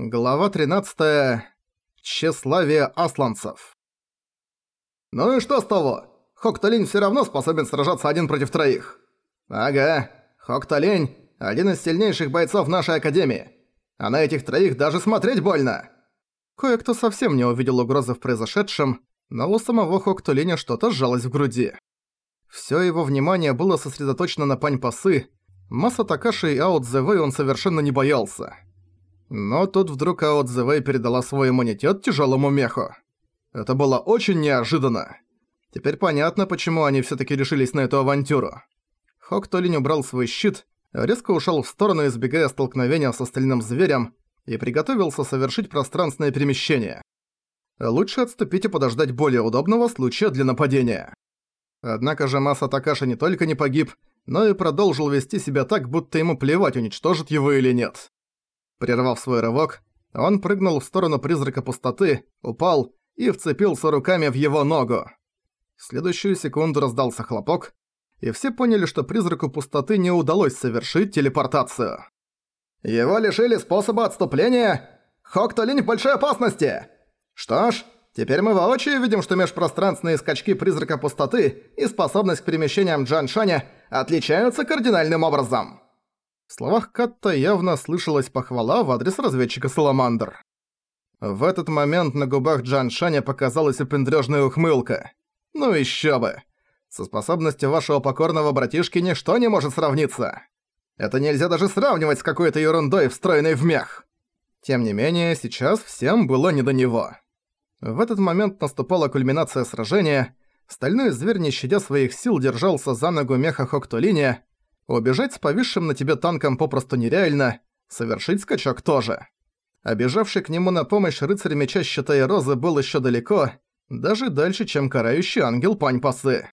Глава 13. Тщеславие асланцев. «Ну и что с того? Хокталинь всё равно способен сражаться один против троих». «Ага, Хокталинь – один из сильнейших бойцов нашей Академии. А на этих троих даже смотреть больно». Кое-кто совсем не увидел угрозы в произошедшем, но у самого Хокталиня что-то сжалось в груди. Всё его внимание было сосредоточено на пань-пасы, Масса Такаши и Аут Зэвэй он совершенно не боялся. Но тут вдруг Аот Зэвэй передала свой иммунитет тяжелому меху. Это было очень неожиданно. Теперь понятно, почему они все таки решились на эту авантюру. Хок Толинь убрал свой щит, резко ушел в сторону, избегая столкновения с остальным зверем, и приготовился совершить пространственное перемещение. Лучше отступить и подождать более удобного случая для нападения. Однако же Маса Такаши не только не погиб, но и продолжил вести себя так, будто ему плевать, уничтожит его или нет. Прервав свой рывок, он прыгнул в сторону призрака пустоты, упал и вцепился руками в его ногу. В следующую секунду раздался хлопок, и все поняли, что призраку пустоты не удалось совершить телепортацию. «Его лишили способа отступления? Хоктолинь в большой опасности! Что ж, теперь мы воочию видим, что межпространственные скачки призрака пустоты и способность к перемещениям Джан Шаня отличаются кардинальным образом!» В словах Катта явно слышалась похвала в адрес разведчика Саламандр. В этот момент на губах Джан Шаня показалась упендрёжная ухмылка. Ну ещё бы. Со способностью вашего покорного братишки ничто не может сравниться. Это нельзя даже сравнивать с какой-то ерундой, встроенной в мех. Тем не менее, сейчас всем было не до него. В этот момент наступала кульминация сражения. Стальной зверь, не щадя своих сил, держался за ногу меха Хоктолиния, Убежать с повисшим на тебе танком попросту нереально, совершить скачок тоже. Обежавший к нему на помощь рыцарь меча щита и розы был еще далеко, даже дальше, чем карающий ангел Пань Пасы.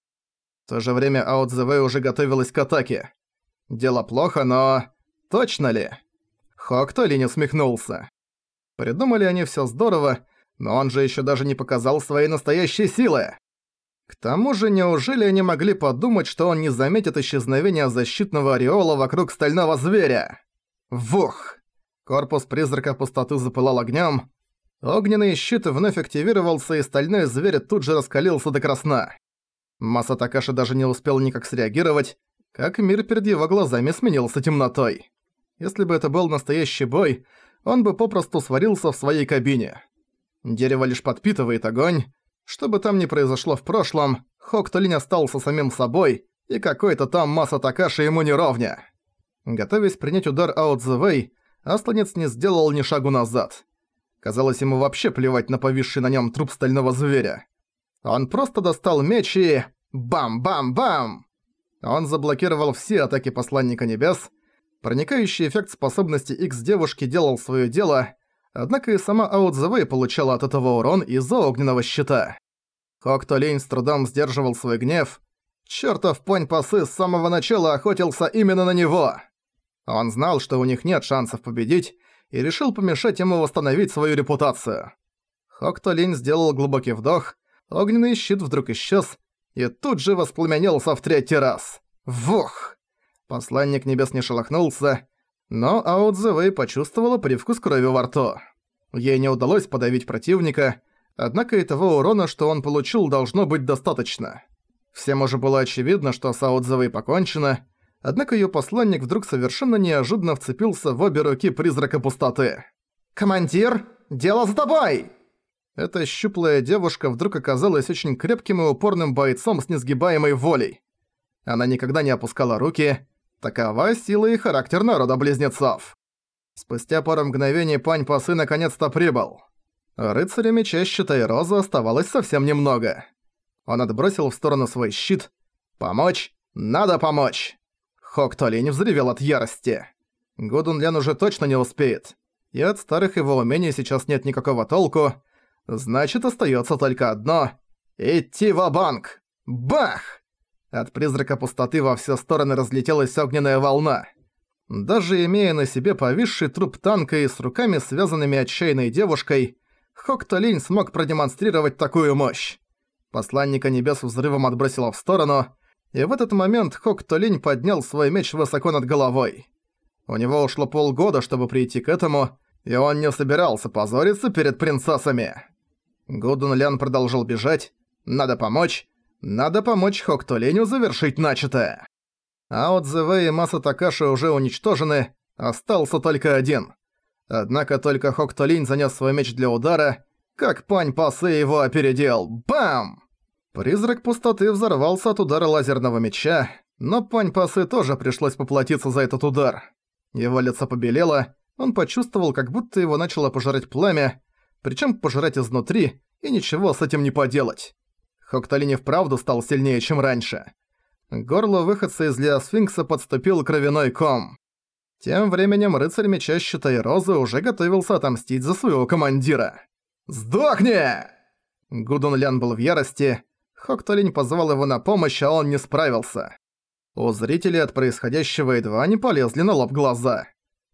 В то же время Аут уже готовилась к атаке. Дело плохо, но... Точно ли? Хок то ли не усмехнулся. Придумали они все здорово, но он же еще даже не показал своей настоящей силы. К тому же, неужели они могли подумать, что он не заметит исчезновения защитного ореола вокруг стального зверя? Вух! Корпус призрака пустоты запылал огнем. Огненный щит вновь активировался, и стальной зверь тут же раскалился до красна. Маса Такаши даже не успел никак среагировать, как мир перед его глазами сменился темнотой. Если бы это был настоящий бой, он бы попросту сварился в своей кабине. Дерево лишь подпитывает огонь, что бы там ни произошло в прошлом, Хоктолинь остался самим собой, и какой-то там масса Такаши ему не ровня. Готовясь принять удар Аут the Асланец не сделал ни шагу назад. Казалось, ему вообще плевать на повисший на нем труп стального зверя. Он просто достал меч и... Бам-бам-бам! Он заблокировал все атаки Посланника Небес. Проникающий эффект способности X-девушки делал своё дело, Однако и сама Аудзевэй получала от этого урон из-за огненного щита. Хокто Лень с трудом сдерживал свой гнев. Чёртов пань-пасы с самого начала охотился именно на него. Он знал, что у них нет шансов победить, и решил помешать ему восстановить свою репутацию. Хокто Лень сделал глубокий вдох, огненный щит вдруг исчез, и тут же воспламенился в третий раз. Вух! Посланник небес не шелохнулся, но Аудзевэй почувствовала привкус крови во рту. Ей не удалось подавить противника, однако и того урона, что он получил, должно быть достаточно. Всем уже было очевидно, что с Аудзевэй покончено, однако её посланник вдруг совершенно неожиданно вцепился в обе руки призрака пустоты. «Командир, дело за тобой!» Эта щуплая девушка вдруг оказалась очень крепким и упорным бойцом с несгибаемой волей. Она никогда не опускала руки, Такова сила и характер народа-близнецов. Спустя пару мгновений Пань Пасы наконец-то прибыл. Рыцаря меча щита и розы оставалось совсем немного. Он отбросил в сторону свой щит. «Помочь? Надо помочь!» Хок Толинь взревел от ярости. Гудун Лян уже точно не успеет. И от старых его умений сейчас нет никакого толку. Значит, остается только одно — идти в банк Бах! От призрака пустоты во все стороны разлетелась огненная волна. Даже имея на себе повисший труп танка и с руками связанными отчаянной девушкой, Хоктолинь смог продемонстрировать такую мощь. Посланника небес взрывом отбросило в сторону, и в этот момент Хоктолинь поднял свой меч высоко над головой. У него ушло полгода, чтобы прийти к этому, и он не собирался позориться перед принцессами. Гудун Лян продолжил бежать. Надо помочь. Надо помочь Хоктолиню завершить начатое. А от ЗВ и Маса Такаши уже уничтожены, остался только один. Однако только Хоктолинь занес свой меч для удара, как Пань Пасы его опередил. Бам! Призрак пустоты взорвался от удара лазерного меча, но Пань Пасы тоже пришлось поплатиться за этот удар. Его лицо побелело, он почувствовал, как будто его начало пожирать пламя, причем пожирать изнутри, и ничего с этим не поделать. Хокталин и вправду стал сильнее, чем раньше. Горло выходца из Леосфинкса подступил кровяной ком. Тем временем рыцарь меча щита и розы уже готовился отомстить за своего командира. «Сдохни!» Гудун Лян был в ярости. Хоктолинь позвал его на помощь, а он не справился. У зрителей от происходящего едва не полезли на лоб глаза.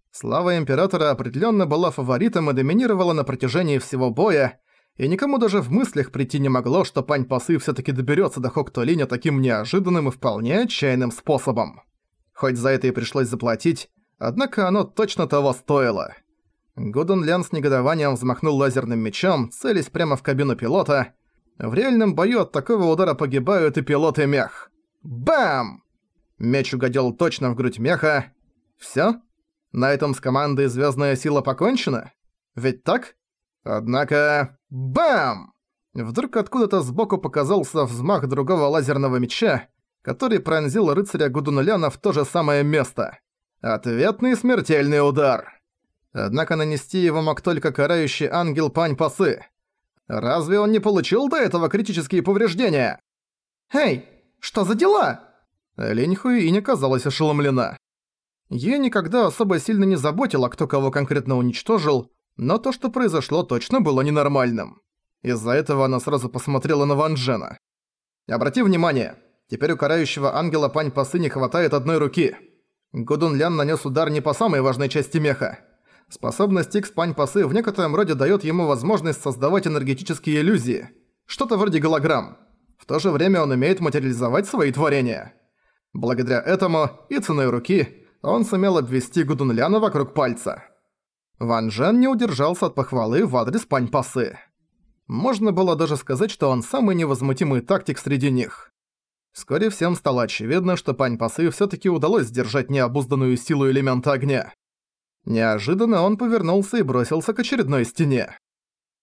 Слава Императора определенно была фаворитом и доминировала на протяжении всего боя, и никому даже в мыслях прийти не могло, что Пань Пасы все таки доберется до Хоктолиня таким неожиданным и вполне отчаянным способом. Хоть за это и пришлось заплатить, однако оно точно того стоило. Гудун Лян с негодованием взмахнул лазерным мечом, целясь прямо в кабину пилота. В реальном бою от такого удара погибают и пилот, и мех. Бам! Меч угодил точно в грудь меха. Всё? На этом с командой «Звездная сила» покончена? Ведь так? Однако... Бам! Вдруг откуда-то сбоку показался взмах другого лазерного меча, который пронзил рыцаря Гудунуляна в то же самое место. Ответный смертельный удар. Однако нанести его мог только карающий ангел Пань Пасы. Разве он не получил до этого критические повреждения? «Эй, что за дела?» Линь Хуи не казалась ошеломлена. Её никогда особо сильно не заботило, кто кого конкретно уничтожил, но то, что произошло, точно было ненормальным. Из-за этого она сразу посмотрела на Ван Джена. «Обрати внимание, теперь у карающего ангела Пань Пасы не хватает одной руки. Гудун Лян нанес удар не по самой важной части меха. Способность Икс Пань Пасы в некотором роде дает ему возможность создавать энергетические иллюзии. Что-то вроде голограмм. В то же время он умеет материализовать свои творения. Благодаря этому и ценой руки он сумел обвести Гудунляна вокруг пальца. Ван Джен не удержался от похвалы в адрес Пань Пасы. Можно было даже сказать, что он самый невозмутимый тактик среди них. Вскоре всем стало очевидно, что Пань Пасы всё-таки удалось сдержать необузданную силу элемента огня. Неожиданно он повернулся и бросился к очередной стене.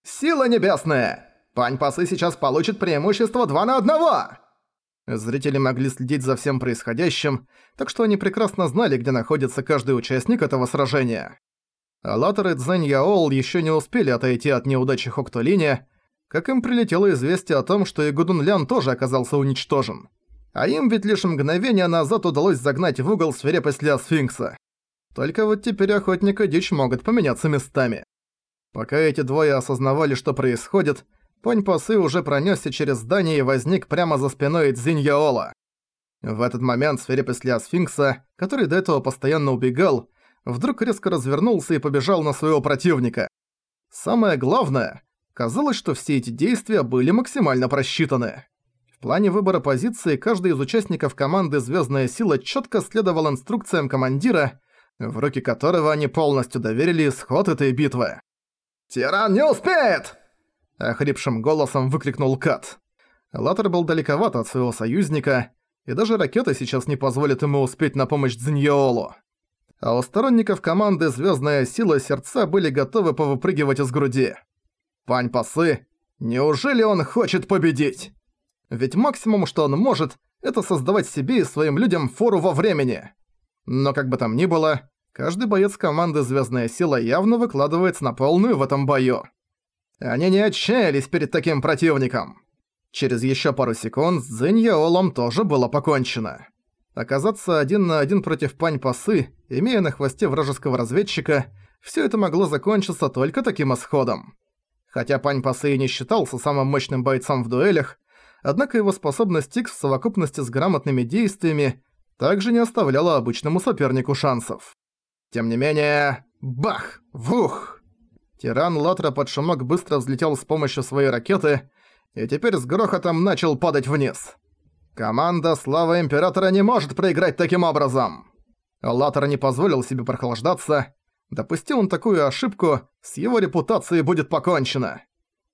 «Сила небесная! Пань Пасы сейчас получит преимущество 2 на 1!» Зрители могли следить за всем происходящим, так что они прекрасно знали, где находится каждый участник этого сражения. Аллатор и Цзэнь Яол ещё не успели отойти от неудачи Хоктолиня, как им прилетело известие о том, что и Гудун Лян тоже оказался уничтожен. А им ведь лишь мгновение назад удалось загнать в угол свирепость Ля Сфинкса. Только вот теперь охотник и дичь могут поменяться местами. Пока эти двое осознавали, что происходит, Понь Пасы уже пронёсся через здание и возник прямо за спиной Цзиньяола. В этот момент свирепость Ля Сфинкса, который до этого постоянно убегал, вдруг резко развернулся и побежал на своего противника. Самое главное, казалось, что все эти действия были максимально просчитаны. В плане выбора позиции каждый из участников команды «Звездная сила» чётко следовал инструкциям командира, в руки которого они полностью доверили исход этой битвы. «Тиран не успеет!» — охрипшим голосом выкрикнул Кат. Латер был далековат от своего союзника, и даже ракета сейчас не позволит ему успеть на помощь Дзиньоолу. А у сторонников команды «Звездная сила» сердца были готовы повыпрыгивать из груди. Пань Пасы, неужели он хочет победить? Ведь максимум, что он может, это создавать себе и своим людям фору во времени. Но как бы там ни было, каждый боец команды «Звездная сила» явно выкладывается на полную в этом бою. Они не отчаялись перед таким противником. Через еще пару секунд с Цзиньяолом тоже было покончено. Оказаться один на один против Пань Пасы, имея на хвосте вражеского разведчика, все это могло закончиться только таким исходом. Хотя Пань Пасы и не считался самым мощным бойцом в дуэлях, однако его способность Икс в совокупности с грамотными действиями также не оставляла обычному сопернику шансов. Тем не менее... Бах! Вух! Тиран Лотра под шумок быстро взлетел с помощью своей ракеты и теперь с грохотом начал падать вниз. Команда Слава Императора не может проиграть таким образом. Латер не позволил себе прохлаждаться. Допусти он такую ошибку, с его репутацией будет покончено.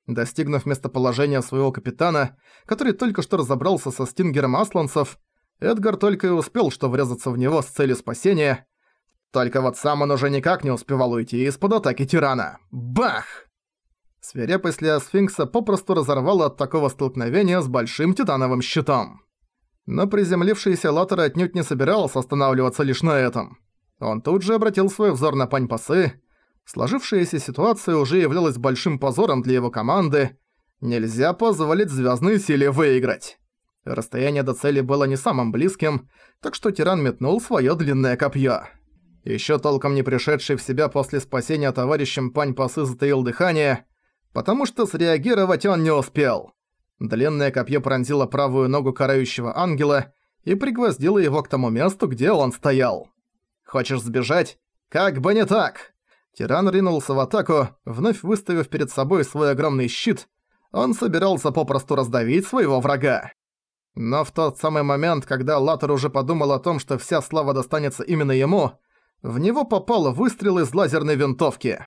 Достигнув местоположения своего капитана, который только что разобрался со стингером асланцев, Эдгар только и успел что врезаться в него с целью спасения. Только вот сам он уже никак не успевал уйти из-под атаки тирана. Бах! Свирепость Леосфинкса попросту разорвала от такого столкновения с большим титановым щитом. Но приземлившийся Латер отнюдь не собирался останавливаться лишь на этом. Он тут же обратил свой взор на пань-пасы. Сложившаяся ситуация уже являлась большим позором для его команды. Нельзя позволить звездной силе выиграть. Расстояние до цели было не самым близким, так что тиран метнул свое длинное копье. Еще толком не пришедший в себя после спасения товарищем пань-пасы затаил дыхание, потому что среагировать он не успел. Длинное копье пронзило правую ногу карающего ангела и пригвоздило его к тому месту, где он стоял. Хочешь сбежать? Как бы не так! Тиран ринулся в атаку, вновь выставив перед собой свой огромный щит. Он собирался попросту раздавить своего врага. Но в тот самый момент, когда Латер уже подумал о том, что вся слава достанется именно ему, в него попал выстрел из лазерной винтовки.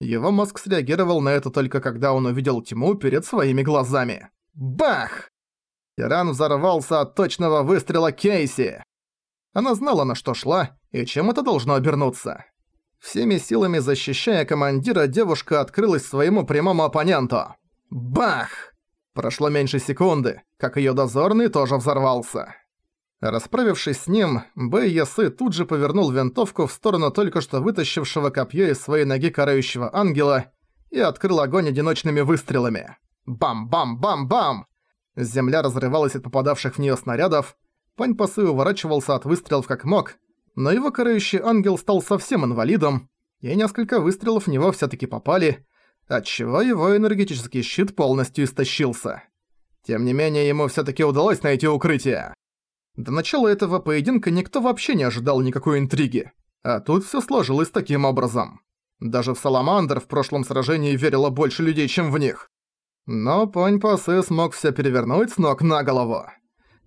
Его мозг среагировал на это только когда он увидел тьму перед своими глазами. Бах! Тиран взорвался от точного выстрела Кейси. Она знала, на что шла и чем это должно обернуться. Всеми силами защищая командира, девушка открылась своему прямому оппоненту. Бах! Прошло меньше секунды, как её дозорный тоже взорвался. Расправившись с ним, Бэй Ясы тут же повернул винтовку в сторону только что вытащившего копье из своей ноги карающего ангела и открыл огонь одиночными выстрелами. Бам-бам-бам-бам! Земля разрывалась от попадавших в неё снарядов, Пань Пасы уворачивался от выстрелов как мог, но его карающий ангел стал совсем инвалидом, и несколько выстрелов в него всё-таки попали, отчего его энергетический щит полностью истощился. Тем не менее, ему всё-таки удалось найти укрытие. До начала этого поединка никто вообще не ожидал никакой интриги, а тут всё сложилось таким образом. Даже в Саламандр в прошлом сражении верило больше людей, чем в них. Но Пань Пасы смог всё перевернуть с ног на голову.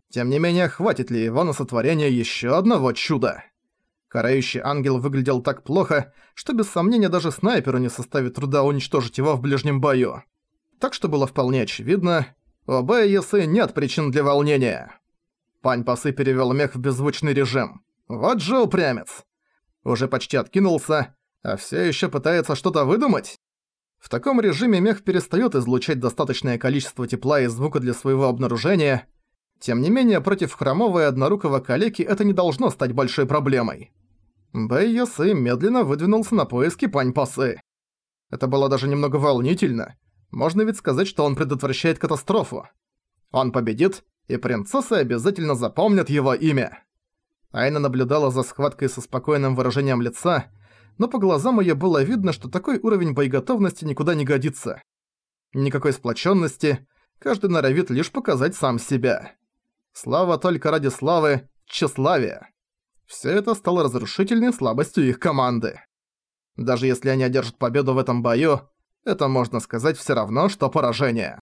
Тем не менее, хватит ли его на сотворение еще одного чуда? Карающий ангел выглядел так плохо, что без сомнения даже снайперу не составит труда уничтожить его в ближнем бою. Так что было вполне очевидно, у Бэя нет причин для волнения. Пань Пасы перевёл мех в беззвучный режим. Вот же упрямец. Уже почти откинулся, а всё ещё пытается что-то выдумать? В таком режиме мех перестаёт излучать достаточное количество тепла и звука для своего обнаружения, тем не менее, против хромого и однорукого калеки это не должно стать большой проблемой. Бэй Ясы медленно выдвинулся на поиски Пань-Пасы. Это было даже немного волнительно. Можно ведь сказать, что он предотвращает катастрофу. Он победит, и принцессы обязательно запомнят его имя. Айна наблюдала за схваткой со спокойным выражением лица, но по глазам её было видно, что такой уровень боеготовности никуда не годится. Никакой сплоченности, каждый норовит лишь показать сам себя. Слава только ради славы, тщеславие. Все это стало разрушительной слабостью их команды. Даже если они одержат победу в этом бою, это можно сказать все равно, что поражение.